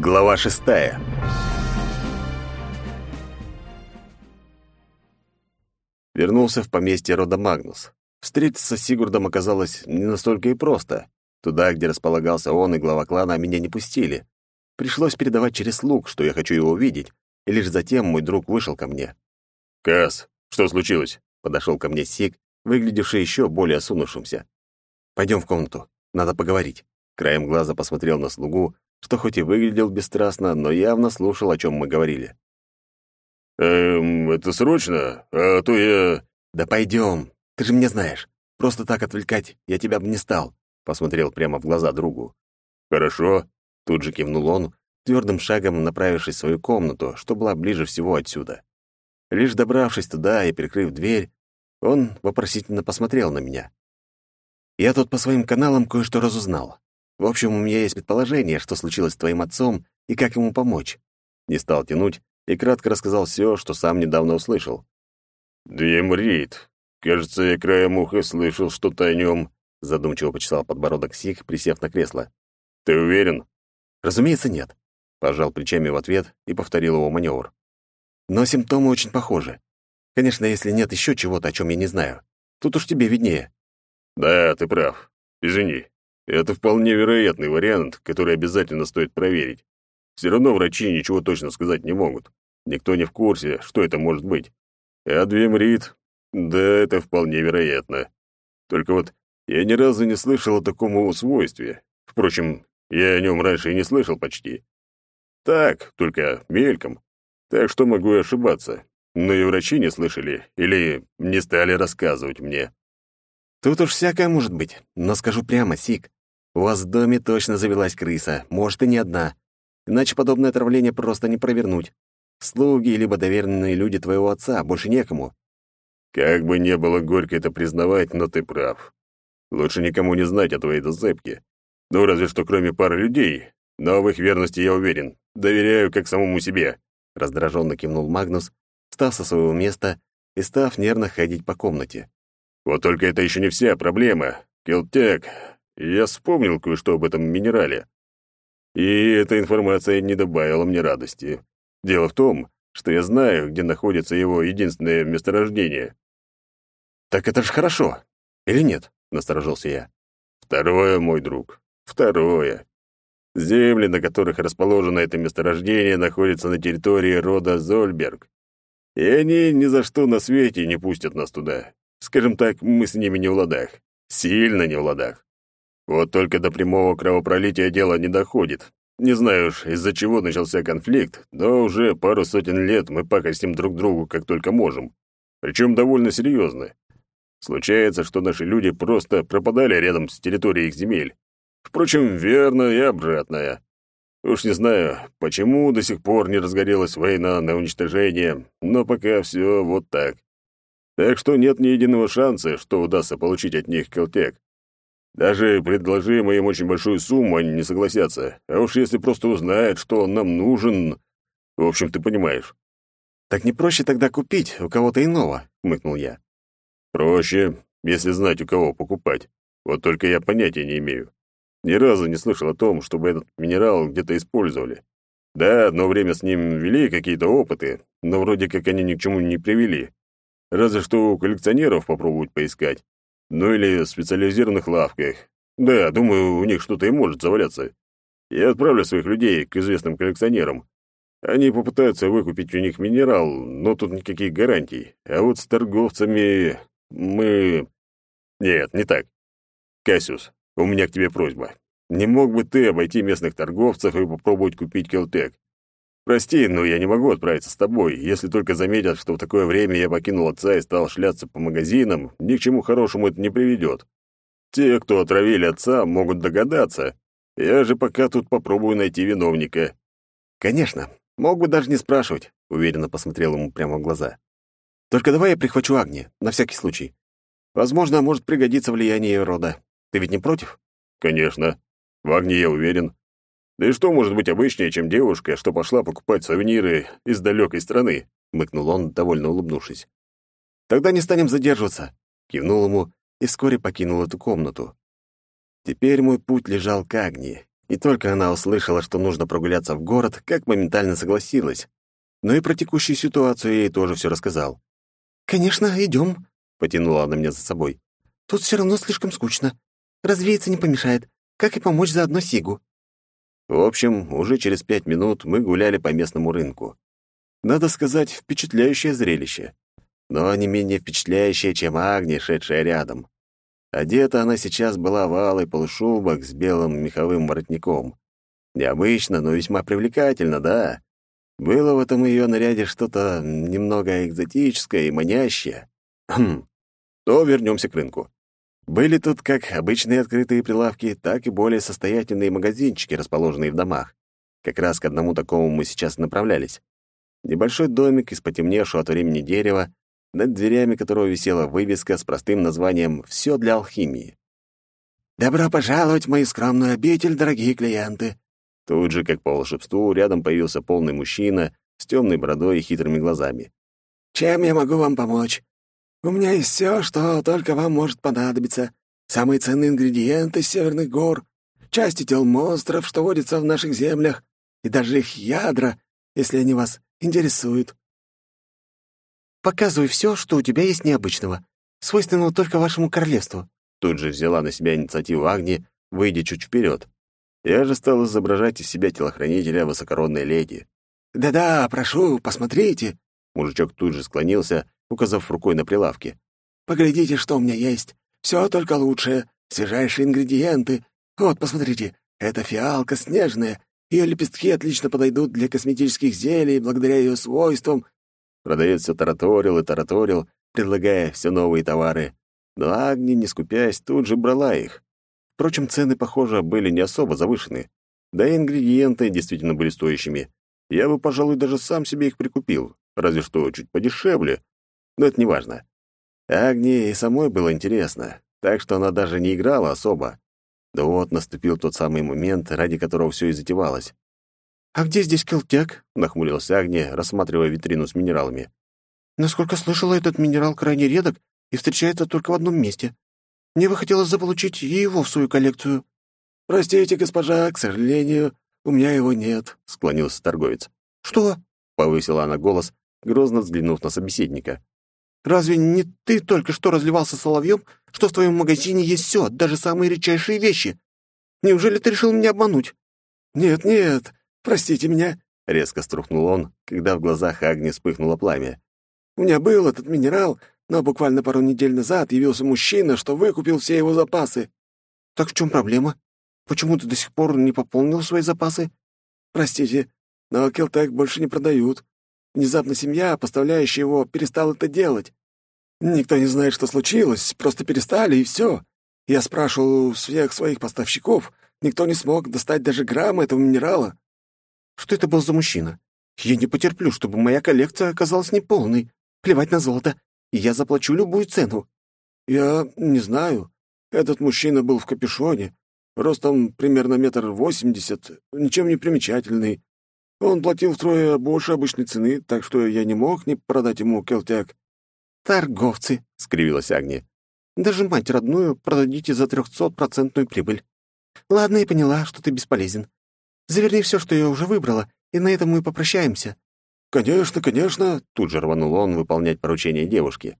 Глава шестая. Вернулся в поместье рода Магнус. Встретиться с Сигурдом оказалось не настолько и просто. Туда, где располагался он и глава клана, меня не пустили. Пришлось передавать через слуг, что я хочу его увидеть, и лишь затем мой друг вышел ко мне. «Кас, что случилось?» — подошел ко мне Сиг, выглядевший еще более осунувшимся. «Пойдем в комнату, надо поговорить». Краем глаза посмотрел на слугу, что хоть и выглядел бесстрастно, но явно слушал, о чем мы говорили. «Эм, это срочно? А то я...» «Да пойдем, ты же меня знаешь. Просто так отвлекать я тебя бы не стал», — посмотрел прямо в глаза другу. «Хорошо», — тут же кивнул он, твердым шагом направившись в свою комнату, что была ближе всего отсюда. Лишь добравшись туда и прикрыв дверь, он вопросительно посмотрел на меня. «Я тут по своим каналам кое-что разузнал. В общем, у меня есть предположение, что случилось с твоим отцом и как ему помочь». Не стал тянуть и кратко рассказал все, что сам недавно услышал. «Демрит. Кажется, я краем уха слышал что-то о нем», задумчиво почесал подбородок Сих, присев на кресло. «Ты уверен?» «Разумеется, нет», — пожал плечами в ответ и повторил его маневр. «Но симптомы очень похожи. Конечно, если нет еще чего-то, о чем я не знаю. Тут уж тебе виднее». «Да, ты прав. Извини. Это вполне вероятный вариант, который обязательно стоит проверить. Все равно врачи ничего точно сказать не могут. Никто не в курсе, что это может быть. А Двемрит, да, это вполне вероятно. Только вот я ни разу не слышал о таком его свойстве. Впрочем, я о нем раньше и не слышал почти. Так, только мельком. Так что могу и ошибаться. Но и врачи не слышали или не стали рассказывать мне. Тут уж всякое может быть, но скажу прямо, Сик, у вас в доме точно завелась крыса, может, и не одна. Иначе подобное отравление просто не провернуть. Слуги либо доверенные люди твоего отца, больше некому. Как бы не было горько это признавать, но ты прав. Лучше никому не знать о твоей зацепке. Ну, разве что кроме пары людей. Но в их верности я уверен. Доверяю как самому себе. Раздраженно кивнул Магнус, встав со своего места и став нервно ходить по комнате. Вот только это еще не вся проблема. Келтек. Я вспомнил кое-что об этом минерале. И эта информация не добавила мне радости. Дело в том, что я знаю, где находится его единственное месторождение. «Так это ж хорошо. Или нет?» — насторожился я. «Второе, мой друг. Второе. Земли, на которых расположено это месторождение, находятся на территории рода Зольберг. И они ни за что на свете не пустят нас туда. Скажем так, мы с ними не в ладах. Сильно не в ладах. Вот только до прямого кровопролития дело не доходит. Не знаю уж, из-за чего начался конфликт, но уже пару сотен лет мы пакостим друг другу как только можем. Причем довольно серьезно. Случается, что наши люди просто пропадали рядом с территорией их земель. Впрочем, верно и обратное. Уж не знаю, почему до сих пор не разгорелась война на уничтожение, но пока все вот так. Так что нет ни единого шанса, что удастся получить от них Келтек. Даже предложи мы им очень большую сумму, они не согласятся. А уж если просто узнают, что он нам нужен... В общем, ты понимаешь. «Так не проще тогда купить у кого-то иного?» — хмыкнул я. «Проще, если знать, у кого покупать. Вот только я понятия не имею. Ни разу не слышал о том, чтобы этот минерал где-то использовали. Да, одно время с ним вели какие-то опыты, но вроде как они ни к чему не привели. Разве что у коллекционеров попробовать поискать. Ну или в специализированных лавках. Да, думаю, у них что-то и может заваляться. Я отправлю своих людей к известным коллекционерам. Они попытаются выкупить у них минерал, но тут никаких гарантий. А вот с торговцами мы... Нет, не так. Кассиус, у меня к тебе просьба. Не мог бы ты обойти местных торговцев и попробовать купить Келтек? Прости, но я не могу отправиться с тобой, если только заметят, что в такое время я покинул отца и стал шляться по магазинам, ни к чему хорошему это не приведет. Те, кто отравили отца, могут догадаться. Я же пока тут попробую найти виновника». «Конечно. Мог бы даже не спрашивать», — уверенно посмотрел ему прямо в глаза. «Только давай я прихвачу Агни, на всякий случай. Возможно, может пригодиться влияние ее рода. Ты ведь не против?» «Конечно. В Агни я уверен. Да и что может быть обычнее, чем девушка, что пошла покупать сувениры из далекой страны?» — мыкнул он, довольно улыбнувшись. «Тогда не станем задерживаться», — кивнул ему и вскоре покинул эту комнату. Теперь мой путь лежал к Агнии. И только она услышала, что нужно прогуляться в город, как моментально согласилась. Но и про текущую ситуацию ей тоже все рассказал. «Конечно, идем», — потянула она меня за собой. «Тут все равно слишком скучно. Развеяться не помешает, как и помочь заодно Сигу». В общем, уже через пять минут мы гуляли по местному рынку. Надо сказать, впечатляющее зрелище. Но не менее впечатляющее, чем Агния, шедшая рядом. Одета она сейчас была в алый полушубок с белым меховым воротником. Необычно, но весьма привлекательно, да. Было в этом ее наряде что-то немного экзотическое и манящее. Хм. То вернемся к рынку. Были тут как обычные открытые прилавки, так и более состоятельные магазинчики, расположенные в домах. Как раз к одному такому мы сейчас направлялись. Небольшой домик из потемневшего от времени дерева, над дверями которого висела вывеска с простым названием «Все для алхимии». «Добро пожаловать в мою скромную обитель, дорогие клиенты!» Тут же, как по волшебству, рядом появился полный мужчина с темной бородой и хитрыми глазами. «Чем я могу вам помочь? У меня есть все, что только вам может понадобиться. Самые ценные ингредиенты с северных гор, части тел монстров, что водятся в наших землях, и даже их ядра, если они вас интересуют. Показывай все, что у тебя есть необычного, свойственного только вашему королевству. Тут же взяла на себя инициативу Агни, выйдя чуть вперед. Я же стал изображать из себя телохранителя высокородной леди. «Да-да, прошу, посмотрите!» Мужичок тут же склонился, указав рукой на прилавке. «Поглядите, что у меня есть. Все только лучшее, свежайшие ингредиенты. Вот, посмотрите, это фиалка снежная. Ее лепестки отлично подойдут для косметических зелий благодаря ее свойствам Продавец все тараторил и тараторил, предлагая все новые товары. Но Агни, не скупясь, тут же брала их. Впрочем, цены, похоже, были не особо завышены. Да и ингредиенты действительно были стоящими. Я бы, пожалуй, даже сам себе их прикупил, разве что чуть подешевле. Но это не важно. Агни и самой было интересно, так что она даже не играла особо. Да вот наступил тот самый момент, ради которого все и затевалось. «А где здесь келтяк?» — нахмурилась Агния, рассматривая витрину с минералами. «Насколько слышала, этот минерал крайне редок и встречается только в одном месте. Мне бы хотелось заполучить его в свою коллекцию». «Простите, госпожа, к сожалению, у меня его нет», — склонился торговец. «Что?» — повысила она голос, грозно взглянув на собеседника. «Разве не ты только что разливался соловьем, что в твоем магазине есть все, даже самые редчайшие вещи? Неужели ты решил меня обмануть?» «Нет-нет, «Простите меня», — резко струхнул он, когда в глазах Агни вспыхнуло пламя. «У меня был этот минерал, но буквально пару недель назад явился мужчина, что выкупил все его запасы». «Так в чем проблема? Почему ты до сих пор не пополнил свои запасы?» «Простите, но Келтек больше не продают. Внезапно семья, поставляющая его, перестала это делать. Никто не знает, что случилось, просто перестали, и все. Я спрашивал у всех своих поставщиков, никто не смог достать даже грамма этого минерала. Что это был за мужчина? Я не потерплю, чтобы моя коллекция оказалась неполной. Плевать на золото. Я заплачу любую цену. Я не знаю. Этот мужчина был в капюшоне, ростом примерно метр восемьдесят, ничем не примечательный. Он платил втрое больше обычной цены, так что я не мог не продать ему келтяк. «Торговцы», — скривилась Агния. «Даже мать родную продадите за трехсотпроцентную прибыль. Ладно, я поняла, что ты бесполезен. Заверни все, что я уже выбрала, и на этом мы попрощаемся». «Конечно, конечно», — тут же рванул он выполнять поручение девушки.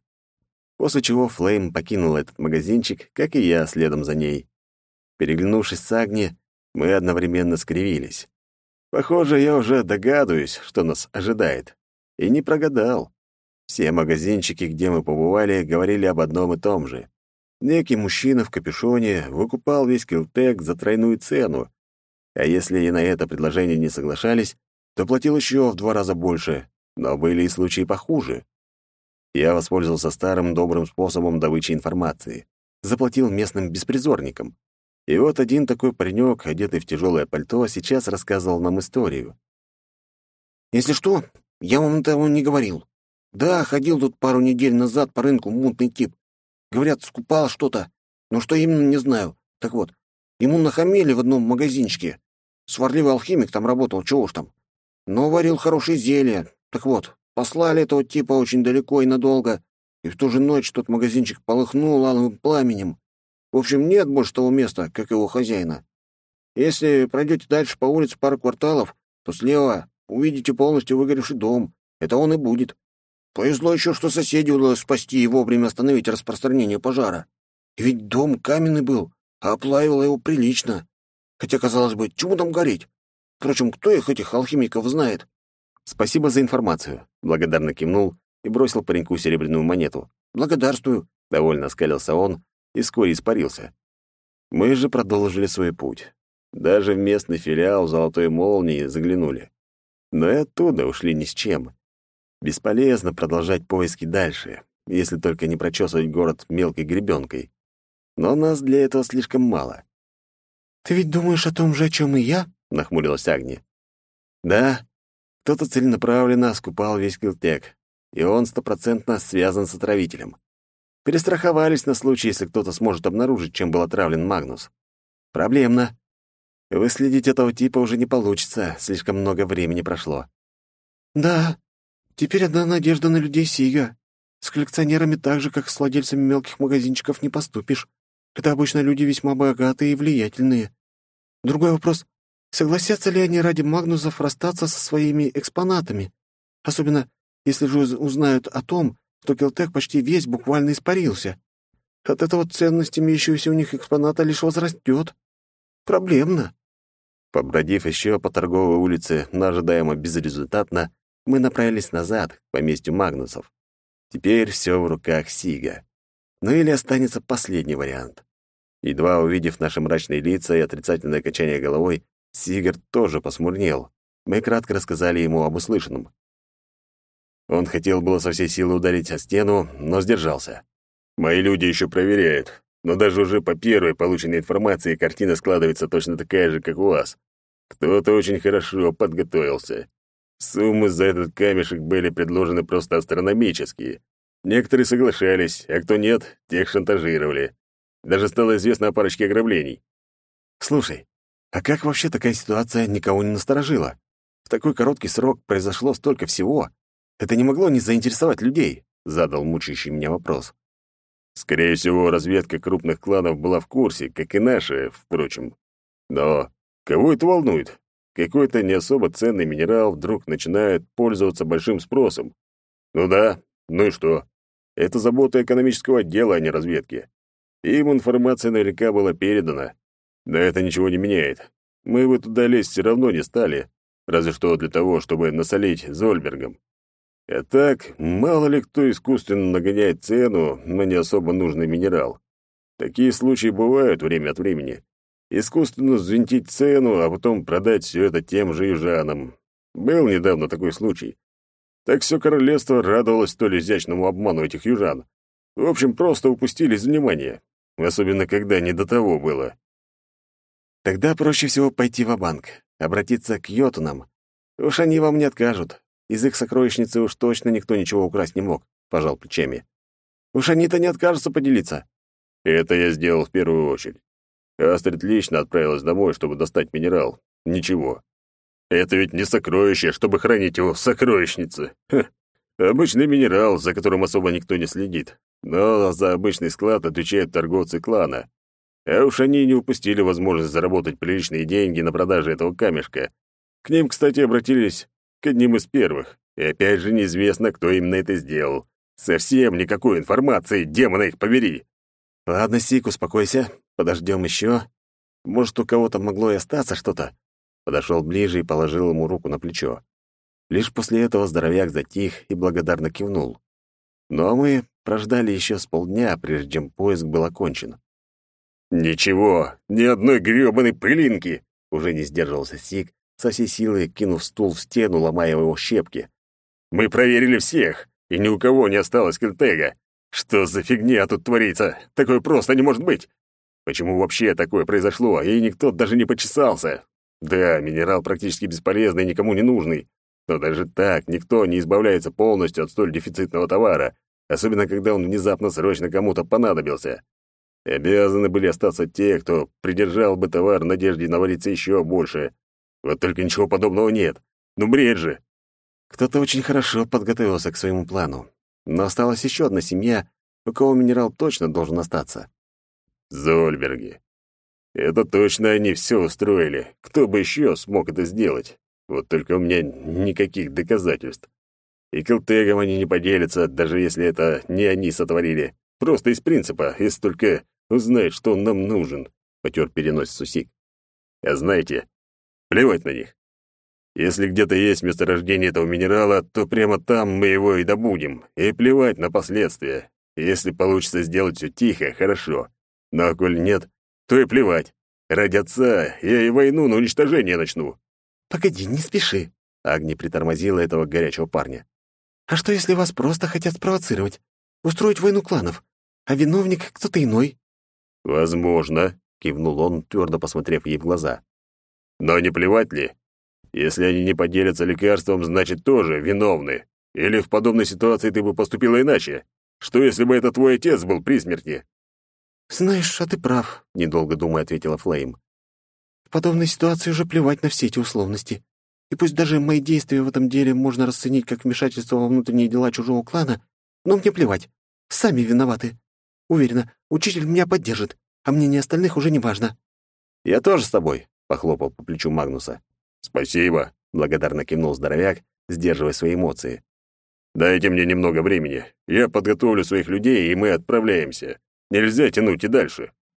После чего Флейм покинул этот магазинчик, как и я следом за ней. Переглянувшись с Агни, мы одновременно скривились. Похоже, я уже догадываюсь, что нас ожидает. И не прогадал. Все магазинчики, где мы побывали, говорили об одном и том же. Некий мужчина в капюшоне выкупал весь килтек за тройную цену, а если и на это предложение не соглашались, то платил еще в два раза больше, но были и случаи похуже. Я воспользовался старым добрым способом добычи информации. Заплатил местным беспризорникам. И вот один такой паренек, одетый в тяжелое пальто, сейчас рассказывал нам историю. «Если что, я вам этого не говорил. Да, ходил тут пару недель назад по рынку мутный тип. Говорят, скупал что-то, но что именно, не знаю. Так вот, ему нахамили в одном магазинчике. Сварливый алхимик там работал, чего уж там. Но варил хорошие зелья. Так вот, послали этого типа очень далеко и надолго, и в ту же ночь тот магазинчик полыхнул алым пламенем. В общем, нет больше того места, как его хозяина. Если пройдете дальше по улице пару кварталов, то слева увидите полностью выгоревший дом. Это он и будет. Повезло еще, что соседи удалось спасти и вовремя остановить распространение пожара. И ведь дом каменный был, а оплавило его прилично. Хотя, казалось бы, чему там гореть? Впрочем, кто их, этих алхимиков, знает? Спасибо за информацию. Благодарно кивнул и бросил пареньку серебряную монету. Благодарствую. Довольно оскалился он и вскоре испарился. Мы же продолжили свой путь. Даже в местный филиал «Золотой молнии» заглянули. Но и оттуда ушли ни с чем. Бесполезно продолжать поиски дальше, если только не прочесывать город мелкой гребенкой. Но нас для этого слишком мало. «Ты ведь думаешь о том же, о чем и я?» — нахмурилась Агния. «Да, кто-то целенаправленно скупал весь Килтек, и он стопроцентно связан с отравителем. Перестраховались на случай, если кто-то сможет обнаружить, чем был отравлен Магнус. Проблемно. Выследить этого типа уже не получится, слишком много времени прошло. «Да, теперь одна надежда на людей Сига. С коллекционерами так же, как с владельцами мелких магазинчиков, не поступишь. Это обычно люди весьма богатые и влиятельные. Другой вопрос — согласятся ли они ради Магнусов расстаться со своими экспонатами? Особенно, если же узнают о том, что Келтек почти весь буквально испарился. От этого ценность имеющегося у них экспоната лишь возрастет. Проблемно. Побродив еще по торговой улице, но ожидаемо безрезультатно, мы направились назад, к поместью Магнусов. Теперь все в руках Сига. Ну или останется последний вариант. Едва увидев наши мрачные лица и отрицательное качание головой, Сигард тоже посмурнел. Мы кратко рассказали ему об услышанном. Он хотел было со всей силы ударить о стену, но сдержался. «Мои люди еще проверяют, но даже уже по первой полученной информации картина складывается точно такая же, как у вас. Кто-то очень хорошо подготовился. Суммы за этот камешек были предложены просто астрономические. Некоторые соглашались, а кто нет, тех шантажировали. Даже стало известно о парочке ограблений. Слушай, а как вообще такая ситуация никого не насторожила? В такой короткий срок произошло столько всего. Это не могло не заинтересовать людей, задал мучающий меня вопрос. Скорее всего, разведка крупных кланов была в курсе, как и наши, впрочем. Но кого это волнует? Какой-то не особо ценный минерал вдруг начинает пользоваться большим спросом. Ну да, ну и что? Это забота экономического отдела, а не разведки. Им информация наверняка была передана. Но это ничего не меняет. Мы бы туда лезть все равно не стали, разве что для того, чтобы насолить Зольбергом. А так, мало ли кто искусственно нагоняет цену на не особо нужный минерал. Такие случаи бывают время от времени. Искусственно взвинтить цену, а потом продать все это тем же южанам. Был недавно такой случай. Так все королевство радовалось столь изящному обману этих южан. В общем, просто упустили из внимания. Особенно, когда не до того было. Тогда проще всего пойти в банк обратиться к йотунам. Уж они вам не откажут. Из их сокровищницы уж точно никто ничего украсть не мог, пожал плечами. Уж они-то не откажутся поделиться. Это я сделал в первую очередь. Астрид лично отправилась домой, чтобы достать минерал. Ничего. Это ведь не сокровище, чтобы хранить его в сокровищнице. Ха. Обычный минерал, за которым особо никто не следит. Но за обычный склад отвечают торговцы клана. А уж они не упустили возможность заработать приличные деньги на продаже этого камешка. К ним, кстати, обратились к одним из первых. И опять же неизвестно, кто именно это сделал. Совсем никакой информации, демона их побери. Ладно, Сик, успокойся. Подождем еще. Может, у кого-то могло и остаться что-то. Подошел ближе и положил ему руку на плечо. Лишь после этого здоровяк затих и благодарно кивнул. Но мы прождали еще с полдня, прежде чем поиск был окончен. «Ничего, ни одной грёбаной пылинки!» Уже не сдерживался Сик, со всей силы кинув стул в стену, ломая его щепки. «Мы проверили всех, и ни у кого не осталось кильтега. Что за фигня тут творится? Такое просто не может быть! Почему вообще такое произошло, и никто даже не почесался? Да, минерал практически бесполезный, никому не нужный. Но даже так никто не избавляется полностью от столь дефицитного товара, особенно когда он внезапно срочно кому-то понадобился. Обязаны были остаться те, кто придержал бы товар в надежде навариться еще больше. Вот только ничего подобного нет. Ну, бред же. Кто-то очень хорошо подготовился к своему плану. Но осталась еще одна семья, у кого минерал точно должен остаться. Зольберги. Это точно они все устроили. Кто бы еще смог это сделать? Вот только у меня никаких доказательств. И Келтегом они не поделятся, даже если это не они сотворили. Просто из принципа, если только узнают, что он нам нужен. Потер переносицу Сик. А знаете, плевать на них. Если где-то есть месторождение этого минерала, то прямо там мы его и добудем. И плевать на последствия. Если получится сделать все тихо, хорошо. Но коль нет, то и плевать. Ради отца я и войну на уничтожение начну». «Погоди, не спеши», — Агни притормозила этого горячего парня. «А что, если вас просто хотят спровоцировать? Устроить войну кланов? А виновник кто-то иной?» «Возможно», — кивнул он, твердо посмотрев ей в глаза. «Но не плевать ли? Если они не поделятся лекарством, значит, тоже виновны. Или в подобной ситуации ты бы поступила иначе? Что, если бы это твой отец был при смерти?» «Знаешь, а ты прав», — недолго думая ответила Флейм. «В подобной ситуации уже плевать на все эти условности. И пусть даже мои действия в этом деле можно расценить как вмешательство во внутренние дела чужого клана, но мне плевать. Сами виноваты. Уверена, учитель меня поддержит, а мнение остальных уже не важно». «Я тоже с тобой», — похлопал по плечу Магнуса. «Спасибо», — благодарно кивнул здоровяк, сдерживая свои эмоции. «Дайте мне немного времени. Я подготовлю своих людей, и мы отправляемся. Нельзя тянуть и дальше.